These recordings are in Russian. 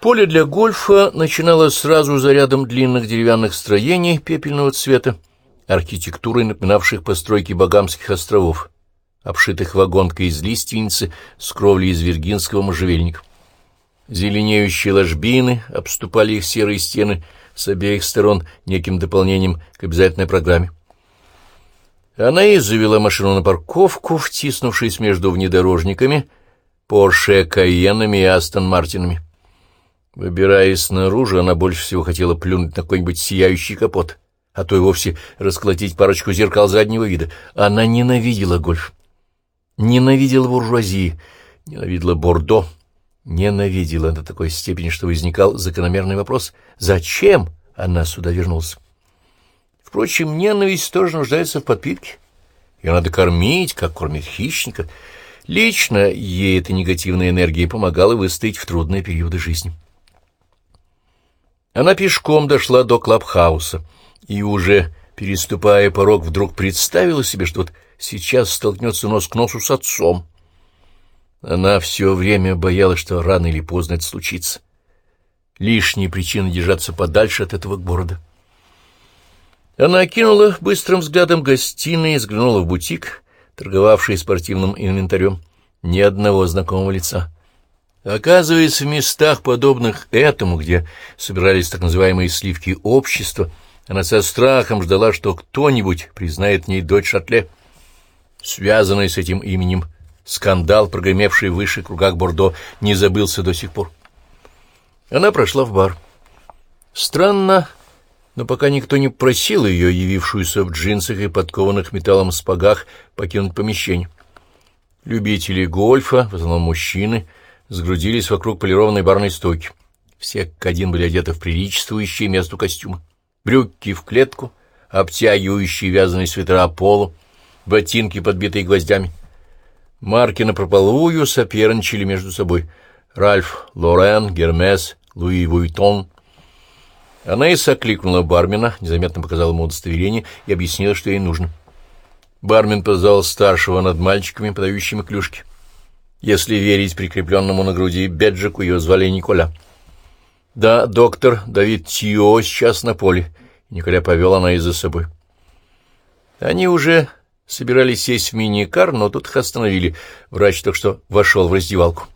Поле для гольфа начиналось сразу за рядом длинных деревянных строений пепельного цвета, архитектурой напоминавших постройки Багамских островов, обшитых вагонкой из лиственницы с кровлей из виргинского можжевельника. Зеленеющие ложбины обступали их серые стены с обеих сторон неким дополнением к обязательной программе. Она и завела машину на парковку, втиснувшись между внедорожниками, Порше Кайенами и Астон Мартинами. Выбираясь снаружи, она больше всего хотела плюнуть на какой-нибудь сияющий капот, а то и вовсе расколотить парочку зеркал заднего вида. Она ненавидела гольф, ненавидела буржуазии, ненавидела Бордо, ненавидела до такой степени, что возникал закономерный вопрос «Зачем она сюда вернулась?» Впрочем, ненависть тоже нуждается в подпитке. Ее надо кормить, как кормит хищника. Лично ей эта негативная энергия помогала выстоять в трудные периоды жизни. Она пешком дошла до клабхауса и уже, переступая порог, вдруг представила себе, что вот сейчас столкнется нос к носу с отцом. Она все время боялась, что рано или поздно это случится. Лишние причины держаться подальше от этого города. Она окинула быстрым взглядом гостиной и взглянула в бутик, торговавший спортивным инвентарем. Ни одного знакомого лица. Оказывается, в местах, подобных этому, где собирались так называемые сливки общества, она со страхом ждала, что кто-нибудь признает в ней дочь Шатле. Связанный с этим именем скандал, прогремевший в высших кругах Бордо, не забылся до сих пор. Она прошла в бар. Странно, но пока никто не просил ее, явившуюся в джинсах и подкованных металлом спагах, покинуть помещение. Любители гольфа, в основном мужчины, — сгрудились вокруг полированной барной стойки. Все как один были одеты в приличествующие месту костюмы. Брюки в клетку, обтягивающие вязаные свитера полу, ботинки, подбитые гвоздями. Марки на прополую соперничали между собой. Ральф Лорен, Гермес, Луи Вуитон. Она и сокликнула бармена, незаметно показала ему удостоверение и объяснила, что ей нужно. Бармен позвал старшего над мальчиками, подающими клюшки. Если верить прикрепленному на груди беджику, ее звали Николя. Да, доктор Давид Тио сейчас на поле. Николя повел она из за собой. Они уже собирались сесть в мини-кар, но тут их остановили. Врач только что вошел в раздевалку.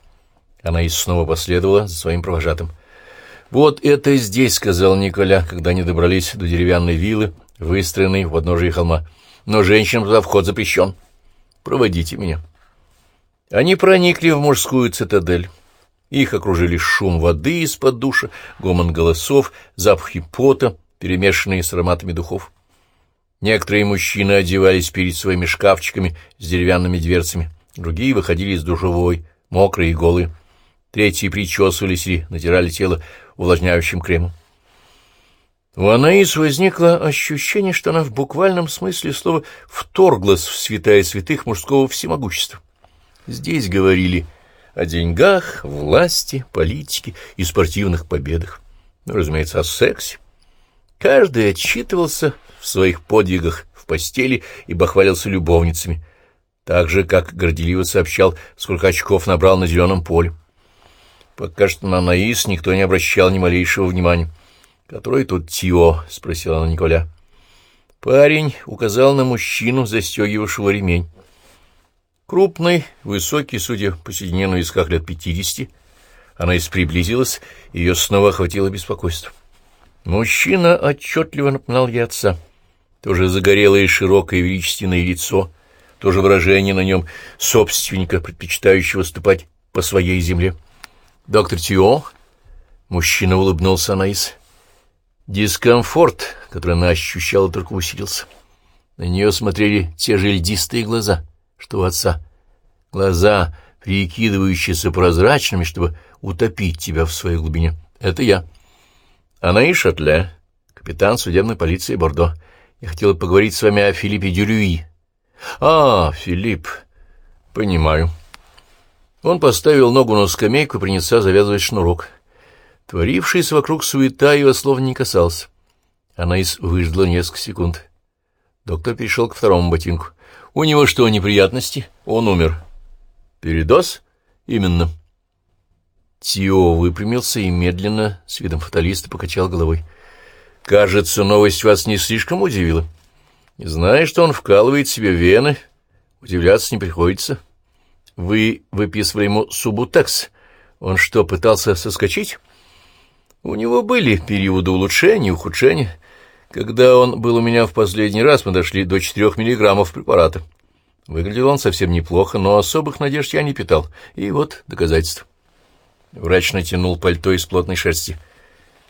Она и снова последовала за своим провожатым. «Вот это здесь», — сказал Николя, когда они добрались до деревянной виллы, выстроенной в подножии холма. «Но женщинам туда вход запрещен. Проводите меня». Они проникли в мужскую цитадель. Их окружили шум воды из-под душа, гомон голосов, запахи пота, перемешанные с ароматами духов. Некоторые мужчины одевались перед своими шкафчиками с деревянными дверцами, другие выходили из душевой, мокрые и голые. Третьи причесывались и натирали тело увлажняющим кремом. У Анаис возникло ощущение, что она в буквальном смысле слова вторглась в святая святых мужского всемогущества. Здесь говорили о деньгах, власти, политике и спортивных победах. Ну, разумеется, о сексе. Каждый отчитывался в своих подвигах в постели и бахвалился любовницами, так же, как горделиво сообщал, сколько очков набрал на зеленом поле. Пока что на Наис никто не обращал ни малейшего внимания. «Который тут Тио?» — спросила она Николя. Парень указал на мужчину, застегивавшего ремень. Крупный, высокий, судя по седине на висках лет пятидесяти. Она из приблизилась, ее снова охватило беспокойство. Мужчина отчетливо напоминал ей отца. Тоже загорелое, широкое, величественное лицо, тоже выражение на нем собственника, предпочитающего ступать по своей земле. «Доктор Тио?» Мужчина улыбнулся Анаис. Дискомфорт, который она ощущала, только усилился. На нее смотрели те же льдистые глаза — что у отца. Глаза, прикидывающиеся прозрачными, чтобы утопить тебя в своей глубине. Это я. Она и Шатле, капитан судебной полиции Бордо. Я хотела поговорить с вами о Филиппе Дюрюи. А, Филипп, понимаю. Он поставил ногу на скамейку и принялся завязывать шнурок. Творившаяся вокруг суета его слов не касался. Она из выждала несколько секунд. Доктор перешел к второму ботинку. У него что, неприятности? Он умер. Передоз? Именно. Тио выпрямился и медленно, с видом фаталиста, покачал головой. «Кажется, новость вас не слишком удивила. Зная, что он вкалывает себе вены, удивляться не приходится. Вы выписывали ему субутекс. Он что, пытался соскочить?» «У него были периоды улучшения и ухудшения. Когда он был у меня в последний раз, мы дошли до четырех миллиграммов препарата. Выглядел он совсем неплохо, но особых надежд я не питал. И вот доказательство». Врач натянул пальто из плотной шерсти.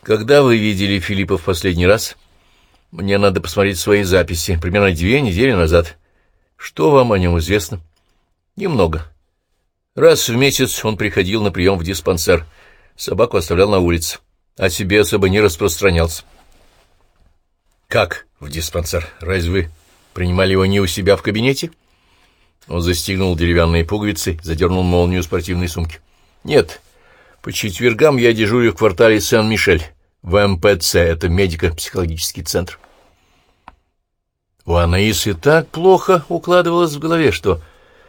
«Когда вы видели Филиппа в последний раз?» «Мне надо посмотреть свои записи. Примерно две недели назад. Что вам о нем известно?» «Немного. Раз в месяц он приходил на прием в диспансер. Собаку оставлял на улице. О себе особо не распространялся». «Как в диспансер? Разве вы принимали его не у себя в кабинете?» Он застегнул деревянные пуговицы, задернул молнию спортивной сумки. «Нет». По четвергам я дежурю в квартале Сен-Мишель, в МПЦ, это медико-психологический центр. У Анаис и так плохо укладывалось в голове, что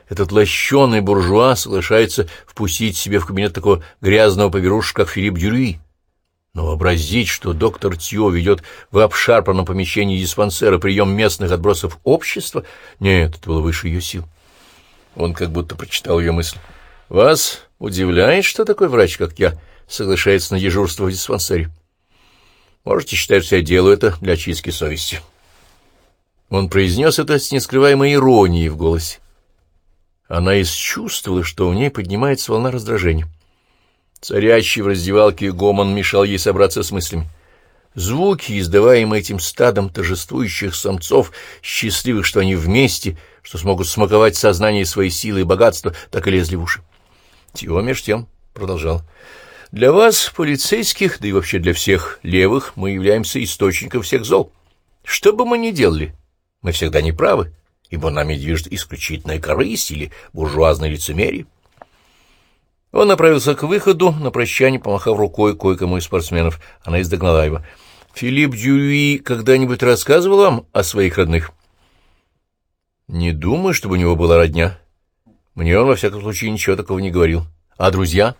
этот лощеный буржуа соглашается впустить себе в кабинет такого грязного поверушка, как Филипп Дюрюи. Но вообразить, что доктор Тьо ведет в обшарпанном помещении диспансера прием местных отбросов общества, нет, это было выше ее сил. Он как будто прочитал ее мысль. «Вас Удивляет, что такой врач, как я, соглашается на дежурство в диспансере. Можете считать, что я делаю это для очистки совести. Он произнес это с нескрываемой иронией в голосе. Она исчувствовала, что у ней поднимается волна раздражения. Царящий в раздевалке гомон мешал ей собраться с мыслями. Звуки, издаваемые этим стадом торжествующих самцов, счастливых, что они вместе, что смогут смаковать сознание своей силы и богатства, так и лезли в уши. Тио меж тем продолжал. Для вас, полицейских, да и вообще для всех левых, мы являемся источником всех зол. Что бы мы ни делали, мы всегда не правы, ибо нами движет исключительная корысть или буржуазное лицемерие. Он направился к выходу, на прощание помахав рукой кое-кому из спортсменов. Она издогнала его. «Филипп Дюи когда-нибудь рассказывал вам о своих родных?» «Не думаю, чтобы у него была родня». Мне он, во всяком случае, ничего такого не говорил. А друзья?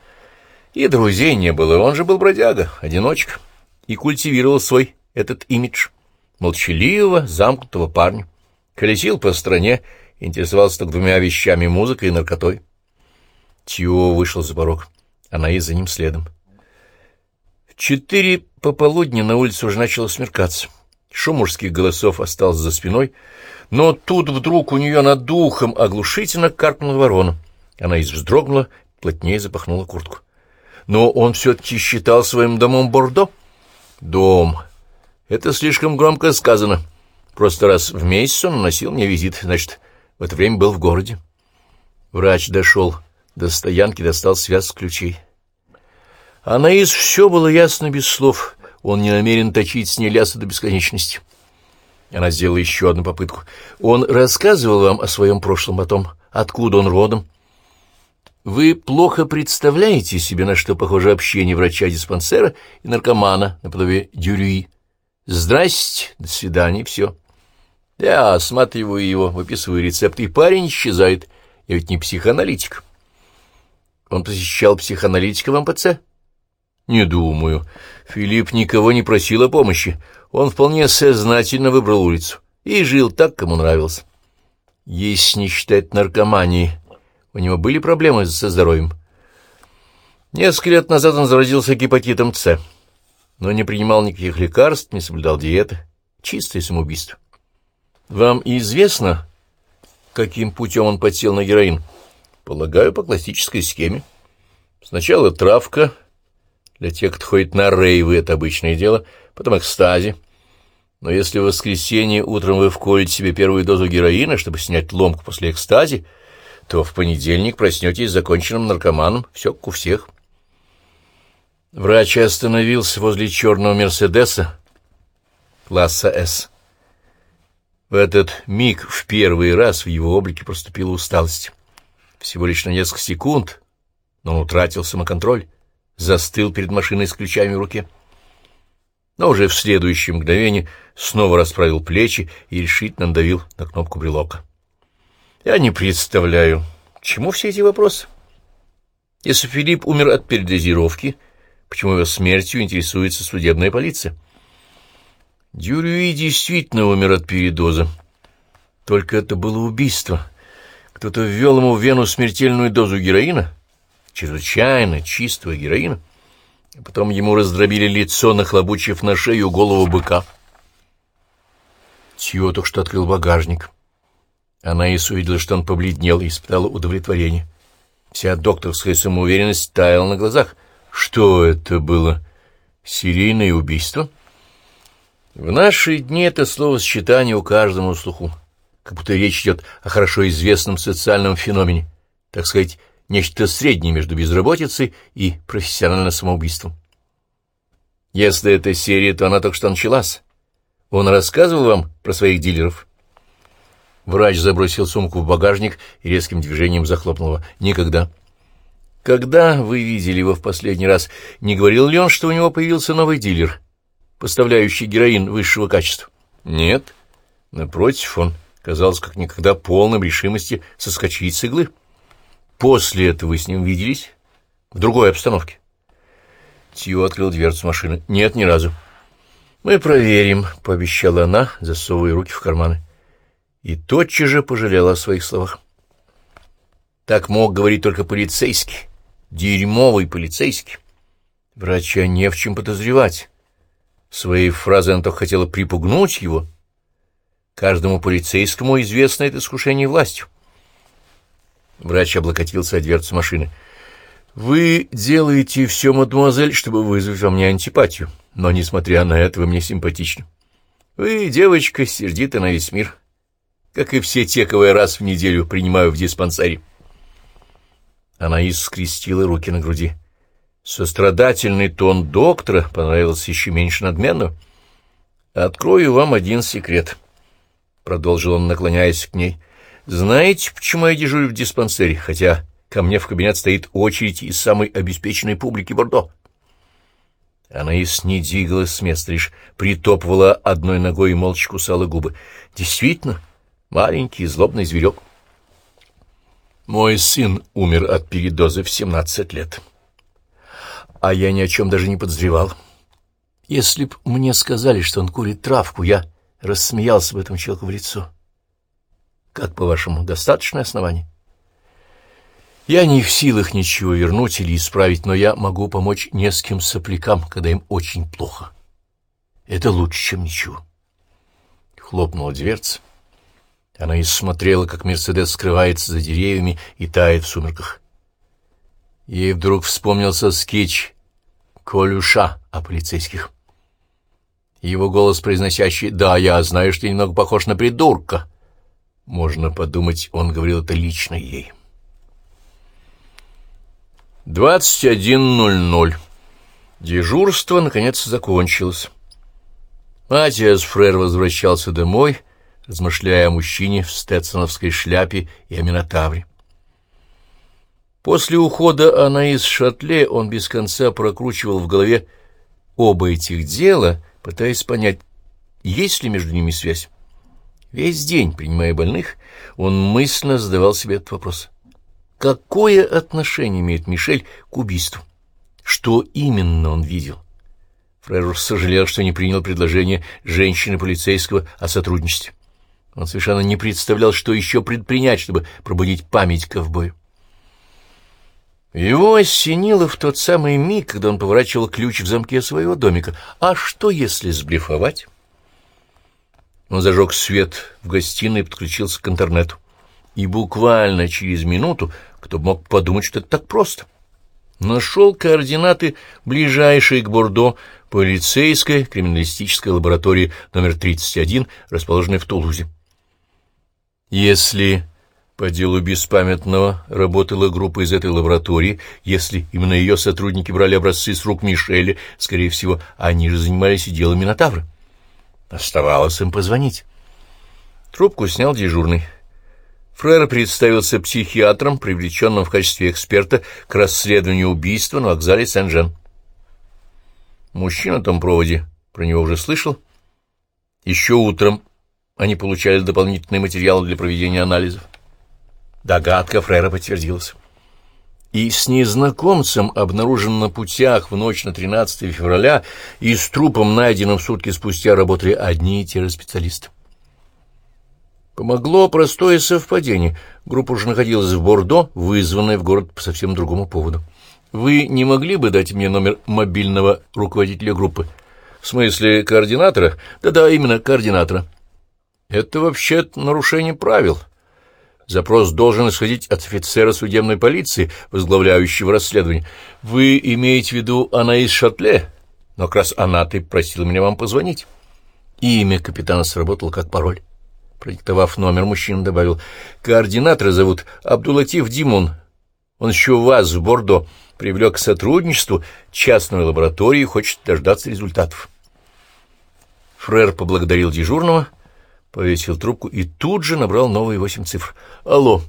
И друзей не было, он же был бродяга, одиночка, и культивировал свой этот имидж молчаливого, замкнутого парня. Колесил по стране, интересовался только двумя вещами — музыкой и наркотой. Тио вышел за порог, она и за ним следом. В четыре пополудни на улице уже начало смеркаться. Шум мужских голосов остался за спиной — но тут вдруг у нее над духом оглушительно каркнула ворона. Она вздрогнула, плотнее запахнула куртку. Но он все-таки считал своим домом Бордо. Дом. Это слишком громко сказано. Просто раз в месяц он наносил мне визит, значит, в это время был в городе. Врач дошел до стоянки, достал связь ключей. Анаис все было ясно без слов. Он не намерен точить с ней лясы до бесконечности. Она сделала еще одну попытку. Он рассказывал вам о своем прошлом, о том, откуда он родом? Вы плохо представляете себе, на что похоже общение врача-диспансера и наркомана наподобие дюрюи. Здрасте, до свидания, все. Я осматриваю его, выписываю рецепт, и парень исчезает. Я ведь не психоаналитик. Он посещал психоаналитика в МПЦ? Не думаю. Филипп никого не просил о помощи. Он вполне сознательно выбрал улицу и жил так, кому нравилось. Если не считать наркомании, у него были проблемы со здоровьем. Несколько лет назад он заразился гепатитом С, но не принимал никаких лекарств, не соблюдал диеты. Чистое самоубийство. Вам известно, каким путем он подсел на героин? Полагаю, по классической схеме. Сначала травка. Для тех, кто ходит на рейвы, это обычное дело. Потом экстази. Но если в воскресенье утром вы вколите себе первую дозу героина, чтобы снять ломку после экстази, то в понедельник проснетесь законченным наркоманом, все как у всех. Врач остановился возле черного «Мерседеса» класса «С». В этот миг в первый раз в его облике проступила усталость. Всего лишь на несколько секунд, но он утратил самоконтроль, застыл перед машиной с ключами в руке но уже в следующее мгновение снова расправил плечи и решительно надавил на кнопку брелока. Я не представляю, чему все эти вопросы? Если Филипп умер от передозировки, почему его смертью интересуется судебная полиция? Дюрюи действительно умер от передоза. Только это было убийство. Кто-то ввел ему в вену смертельную дозу героина, чрезвычайно чистого героина, и потом ему раздробили лицо, нахлобучив на шею голову быка. Тьё только что открыл багажник. Анаис увидела, что он побледнел и испытала удовлетворение. Вся докторская самоуверенность таяла на глазах. Что это было? Серийное убийство? В наши дни это словосочетание у каждого на слуху, как будто речь идет о хорошо известном социальном феномене, так сказать, нечто среднее между безработицей и профессиональным самоубийством. Если это серия, то она только что началась. Он рассказывал вам про своих дилеров? Врач забросил сумку в багажник и резким движением захлопнул его. Никогда. Когда вы видели его в последний раз, не говорил ли он, что у него появился новый дилер, поставляющий героин высшего качества? Нет. Напротив, он казался как никогда полным решимости соскочить с иглы. После этого вы с ним виделись? В другой обстановке? Тью открыл дверцу машины. Нет, ни разу. Мы проверим, — пообещала она, засовывая руки в карманы и тотчас же пожалела о своих словах. Так мог говорить только полицейский, дерьмовый полицейский. Врача не в чем подозревать. Своей фразой она только хотела припугнуть его. Каждому полицейскому известно это искушение властью. Врач облокотился о дверцу машины. «Вы делаете все, мадемуазель, чтобы вызвать во мне антипатию, но, несмотря на это, вы мне симпатичны. Вы, девочка, сердита на весь мир» как и все те, кого я раз в неделю принимаю в диспансере. Она искрестила руки на груди. Сострадательный тон доктора понравился еще меньше надменного. «Открою вам один секрет», — продолжил он, наклоняясь к ней. «Знаете, почему я дежурю в диспансере, хотя ко мне в кабинет стоит очередь из самой обеспеченной публики Бордо?» Она и не двигалась с места, лишь притопывала одной ногой и молча кусала губы. «Действительно?» Маленький злобный зверек. Мой сын умер от передоза в семнадцать лет. А я ни о чем даже не подозревал. Если б мне сказали, что он курит травку, я рассмеялся бы этому человеку в лицо. Как, по-вашему, достаточное основание? Я не в силах ничего вернуть или исправить, но я могу помочь нескольким соплякам, когда им очень плохо. Это лучше, чем ничего. Хлопнула дверца. Она и смотрела, как Мерседес скрывается за деревьями и тает в сумерках. Ей вдруг вспомнился скетч Колюша о полицейских. Его голос, произносящий «Да, я знаю, что немного похож на придурка». Можно подумать, он говорил это лично ей. 21.00. Дежурство, наконец, закончилось. Матиас Фрер возвращался домой — размышляя о мужчине в стетсоновской шляпе и о Минотавре. После ухода Анаис Шатле он без конца прокручивал в голове оба этих дела, пытаясь понять, есть ли между ними связь. Весь день, принимая больных, он мысленно задавал себе этот вопрос. Какое отношение имеет Мишель к убийству? Что именно он видел? Фрер сожалел, что не принял предложение женщины-полицейского о сотрудничестве. Он совершенно не представлял, что еще предпринять, чтобы пробудить память ковбоя. Его осенило в тот самый миг, когда он поворачивал ключ в замке своего домика. А что, если сблефовать? Он зажег свет в гостиной и подключился к интернету. И буквально через минуту кто мог подумать, что это так просто. Нашел координаты ближайшей к Бордо полицейской криминалистической лаборатории номер 31, расположенной в Тулузе. Если по делу беспамятного работала группа из этой лаборатории, если именно ее сотрудники брали образцы с рук Мишеля, скорее всего, они же занимались и делом Минотавра. Оставалось им позвонить. Трубку снял дежурный. Фрер представился психиатром, привлеченным в качестве эксперта к расследованию убийства на вокзале Сен-Жен. Мужчина на том проводе про него уже слышал. Еще утром они получали дополнительные материалы для проведения анализов. Догадка Фрера подтвердилась. и с незнакомцем, обнаруженным на путях в ночь на 13 февраля, и с трупом, найденным сутки спустя, работали одни и те же специалисты. Помогло простое совпадение. Группа уже находилась в Бордо, вызванная в город по совсем другому поводу. Вы не могли бы дать мне номер мобильного руководителя группы? В смысле координатора? Да-да, именно координатора. Это вообще нарушение правил. Запрос должен исходить от офицера судебной полиции, возглавляющего расследование. Вы имеете в виду Анаис Шатле? Но как раз она ты просила меня вам позвонить. Имя капитана сработало как пароль. Продиктовав номер, мужчина добавил. Координатора зовут Абдулатив Димон. Он еще вас в Бордо привлек к сотрудничеству частную лабораторию и хочет дождаться результатов. Фрер поблагодарил дежурного — повесил трубку и тут же набрал новые восемь цифр. «Алло!»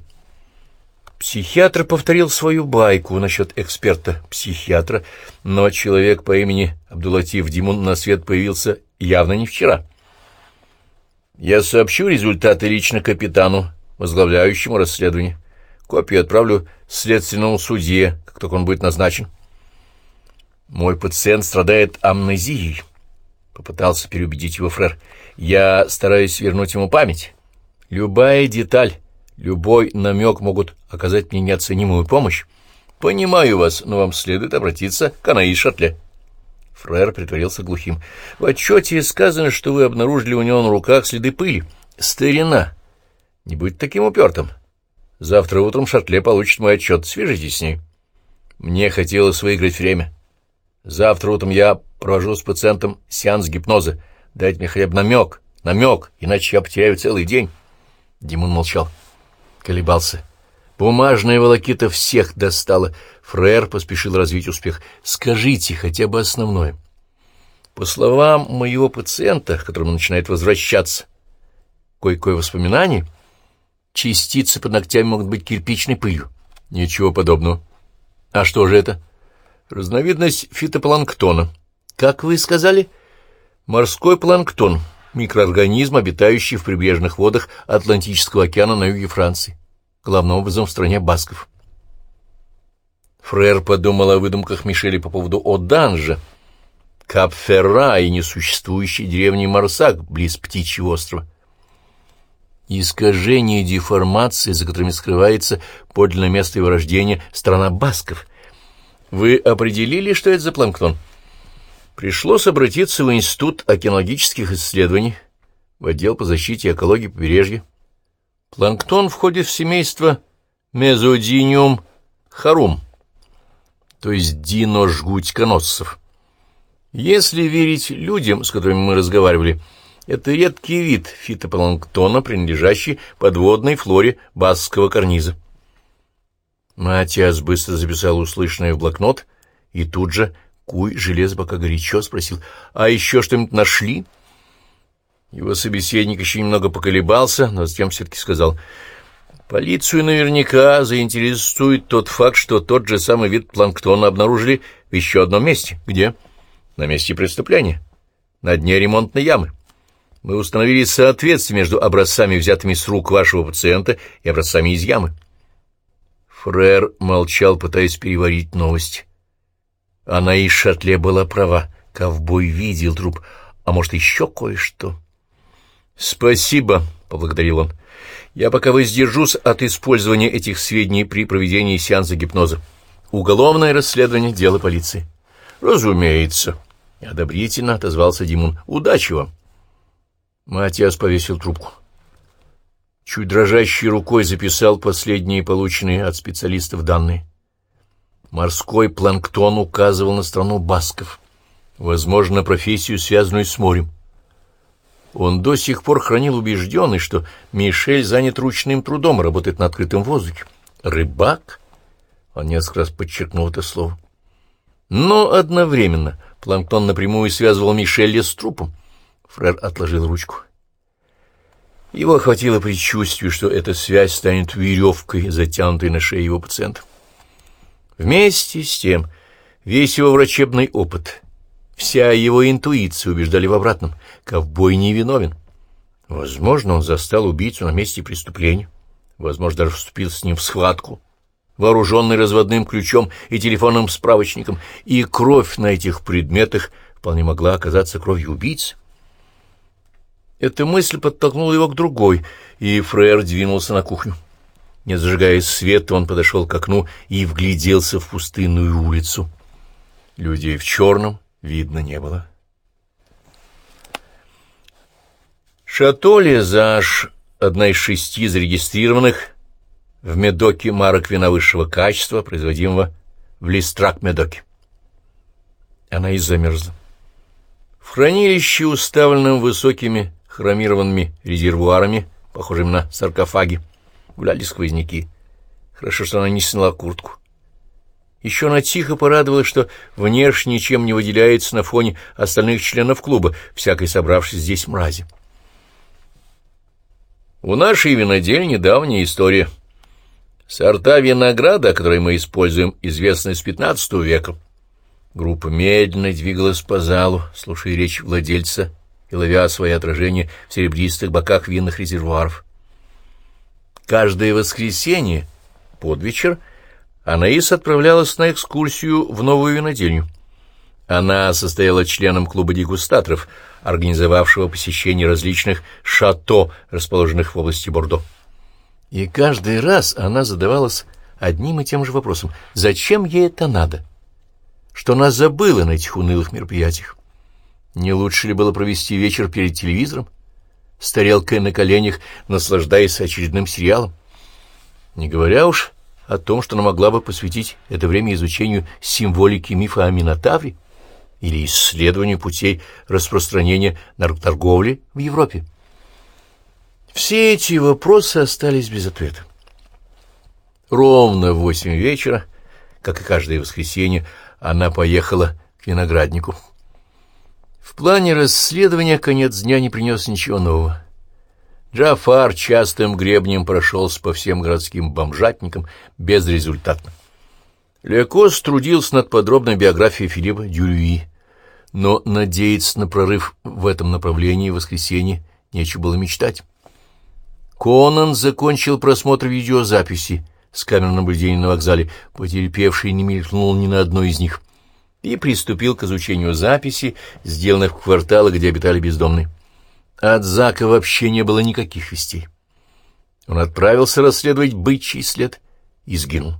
Психиатр повторил свою байку насчет эксперта-психиатра, но человек по имени Абдулатив Димун на свет появился явно не вчера. «Я сообщу результаты лично капитану, возглавляющему расследование. Копию отправлю следственному судье, как только он будет назначен. Мой пациент страдает амнезией». Попытался переубедить его Фрер. «Я стараюсь вернуть ему память. Любая деталь, любой намек могут оказать мне неоценимую помощь. Понимаю вас, но вам следует обратиться к Анаи Шатле». Фрер притворился глухим. «В отчете сказано, что вы обнаружили у него на руках следы пыли. Старина! Не будь таким упертым. Завтра утром Шатле получит мой отчет. Свяжитесь с ней. Мне хотелось выиграть время. Завтра утром я провожу с пациентом сеанс гипноза. Дайте мне хлеб намек, намек, иначе я потеряю целый день. Димон молчал, колебался. Бумажная волокита всех достала. Фрер поспешил развить успех. Скажите хотя бы основное. По словам моего пациента, которому начинает возвращаться кое-кое воспоминание, частицы под ногтями могут быть кирпичной пылью. Ничего подобного. А что же это? Разновидность фитопланктона. Как вы сказали? Морской планктон. Микроорганизм, обитающий в прибрежных водах Атлантического океана на юге Франции. Главным образом в стране басков. Фрер подумал о выдумках Мишели по поводу Оданжа, Кап-Ферра и несуществующей деревни Марсак близ Птичьего острова. Искажение деформации, за которыми скрывается подлинное место его рождения, страна басков — вы определили, что это за планктон? Пришлось обратиться в Институт океанологических исследований, в отдел по защите экологии побережья. Планктон входит в семейство Мезодиниум харум, то есть дино-жгутьконосцев. Если верить людям, с которыми мы разговаривали, это редкий вид фитопланктона, принадлежащий подводной флоре баскского карниза. Матиас быстро записал услышанное в блокнот и тут же, куй, желез бока горячо, спросил, «А еще что-нибудь нашли?» Его собеседник еще немного поколебался, но затем все-таки сказал, «Полицию наверняка заинтересует тот факт, что тот же самый вид планктона обнаружили в еще одном месте. Где? На месте преступления. На дне ремонтной ямы. Мы установили соответствие между образцами, взятыми с рук вашего пациента, и образцами из ямы. Фрер молчал, пытаясь переварить новость. Она и Шатле была права. Ковбой видел труп, а может, еще кое-что. «Спасибо», — поблагодарил он. «Я пока воздержусь от использования этих сведений при проведении сеанса гипноза. Уголовное расследование — дело полиции». «Разумеется», — одобрительно отозвался Димон. «Удачи вам». Матиас повесил трубку чуть дрожащей рукой записал последние полученные от специалистов данные. Морской планктон указывал на страну басков, возможно, профессию, связанную с морем. Он до сих пор хранил убежденность, что Мишель занят ручным трудом, работает на открытом воздухе. «Рыбак?» Он несколько раз подчеркнул это слово. Но одновременно планктон напрямую связывал Мишеля с трупом. Фрер отложил ручку. Его охватило предчувствие, что эта связь станет веревкой, затянутой на шее его пациента. Вместе с тем, весь его врачебный опыт, вся его интуиция убеждали в обратном. Ковбой невиновен. Возможно, он застал убийцу на месте преступления. Возможно, даже вступил с ним в схватку. вооруженный разводным ключом и телефонным справочником, и кровь на этих предметах вполне могла оказаться кровью убийцы. Эта мысль подтолкнула его к другой, и Фрейр двинулся на кухню. Не зажигая света, он подошел к окну и вгляделся в пустынную улицу. Людей в черном видно не было. Шато Лезаж, одна из шести зарегистрированных в Медоке марок вина высшего качества, производимого в Листрак-Медоке. Она и замерзла. В хранилище, уставленном высокими хромированными резервуарами, похожими на саркофаги, гуляли сквозняки. Хорошо, что она не сняла куртку. Еще она тихо порадовалась, что внешне ничем не выделяется на фоне остальных членов клуба, всякой собравшись здесь мрази. У нашей винодельни давняя история. Сорта винограда, которые мы используем, известны с XV века. Группа медленно двигалась по залу, слушая речь владельца и ловя свои отражения в серебристых боках винных резервуаров. Каждое воскресенье под вечер Анаис отправлялась на экскурсию в новую винодельню. Она состояла членом клуба дегустаторов, организовавшего посещение различных шато, расположенных в области Бордо. И каждый раз она задавалась одним и тем же вопросом — зачем ей это надо? Что она забыла на этих унылых мероприятиях? Не лучше ли было провести вечер перед телевизором, с тарелкой на коленях, наслаждаясь очередным сериалом? Не говоря уж о том, что она могла бы посвятить это время изучению символики мифа о Минотавре или исследованию путей распространения наркоторговли в Европе. Все эти вопросы остались без ответа. Ровно в восемь вечера, как и каждое воскресенье, она поехала к винограднику. В плане расследования конец дня не принес ничего нового. Джафар частым гребнем прошелся по всем городским бомжатникам безрезультатно. Лекос трудился над подробной биографией Филиппа Дюрюи, но надеяться на прорыв в этом направлении в воскресенье нечего было мечтать. Конан закончил просмотр видеозаписи с камер наблюдения на вокзале, потерпевший не мелькнул ни на одной из них и приступил к изучению записей, сделанных в кварталах, где обитали бездомные. От Зака вообще не было никаких вестей. Он отправился расследовать бычий след и сгинул.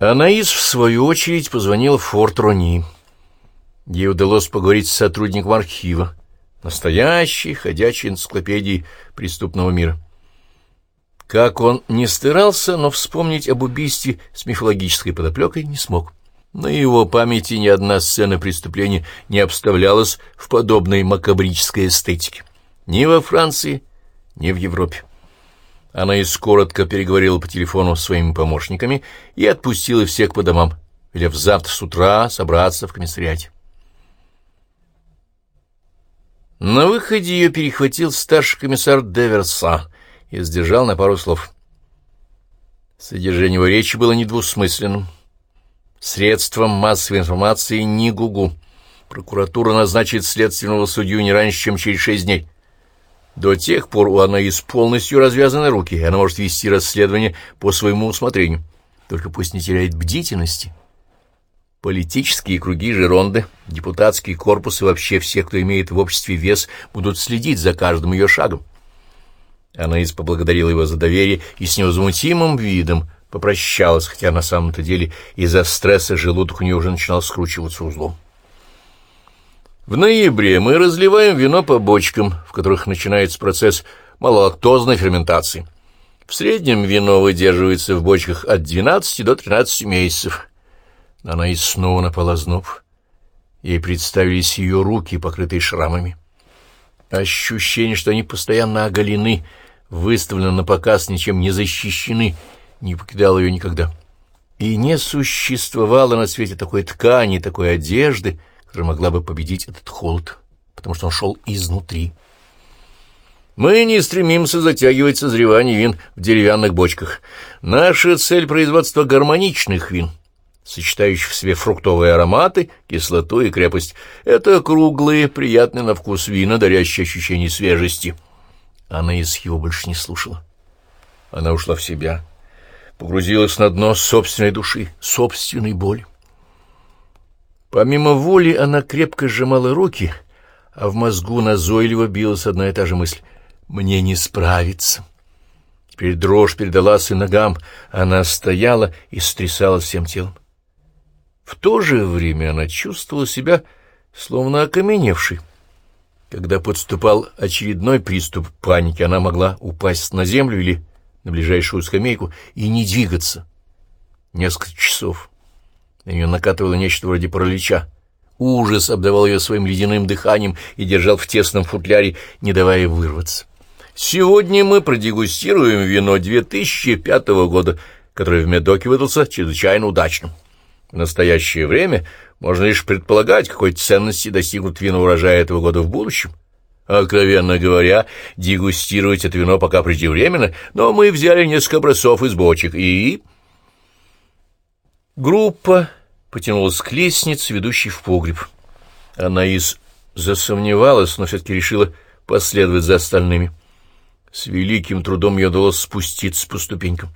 Анаис, в свою очередь, позвонил в Форт Рони. Ей удалось поговорить с сотрудником архива, настоящей ходячей энциклопедии преступного мира. Как он не старался, но вспомнить об убийстве с мифологической подоплекой не смог. На его памяти ни одна сцена преступления не обставлялась в подобной макабрической эстетике. Ни во Франции, ни в Европе. Она и коротко переговорила по телефону с своими помощниками и отпустила всех по домам, велев завтра с утра собраться в комиссариате. На выходе ее перехватил старший комиссар Деверса и сдержал на пару слов. Содержание его речи было недвусмысленным. Средством массовой информации не гугу. Прокуратура назначит следственного судью не раньше, чем через шесть дней. До тех пор у Анаис полностью развязаны руки, она может вести расследование по своему усмотрению. Только пусть не теряет бдительности. Политические круги Жеронды, депутатский корпус и вообще все, кто имеет в обществе вес, будут следить за каждым ее шагом. Анаис поблагодарила его за доверие и с невозмутимым видом попрощалась, хотя на самом-то деле из-за стресса желудок у нее уже начинал скручиваться узлом. В ноябре мы разливаем вино по бочкам, в которых начинается процесс малолактозной ферментации. В среднем вино выдерживается в бочках от 12 до 13 месяцев. Она и снова напала зноб. Ей представились ее руки, покрытые шрамами. Ощущение, что они постоянно оголены, выставлены на показ, ничем не защищены — не покидал ее никогда. И не существовало на свете такой ткани, такой одежды, которая могла бы победить этот холод, потому что он шел изнутри. Мы не стремимся затягивать созревание вин в деревянных бочках. Наша цель — производство гармоничных вин, сочетающих в себе фруктовые ароматы, кислоту и крепость. Это круглые, приятные на вкус вина, дарящие ощущение свежести. Она из его больше не слушала. Она ушла в себя. Погрузилась на дно собственной души, собственной боли. Помимо воли она крепко сжимала руки, а в мозгу назойливо билась одна и та же мысль — «мне не справиться». Теперь дрожь передалась и ногам, она стояла и стрясала всем телом. В то же время она чувствовала себя словно окаменевшей. Когда подступал очередной приступ паники, она могла упасть на землю или на ближайшую скамейку и не двигаться. Несколько часов. На нее накатывало нечто вроде паралича. Ужас обдавал ее своим ледяным дыханием и держал в тесном футляре, не давая вырваться. Сегодня мы продегустируем вино 2005 года, которое в Медоке выдался чрезвычайно удачным. В настоящее время можно лишь предполагать, какой ценности достигнут вина урожая этого года в будущем. Откровенно говоря, дегустировать это вино пока преждевременно, но мы взяли несколько образцов из бочек и... Группа потянулась к лестнице, ведущей в погреб. Анаис засомневалась, но все-таки решила последовать за остальными. С великим трудом ей удалось спуститься по ступенькам.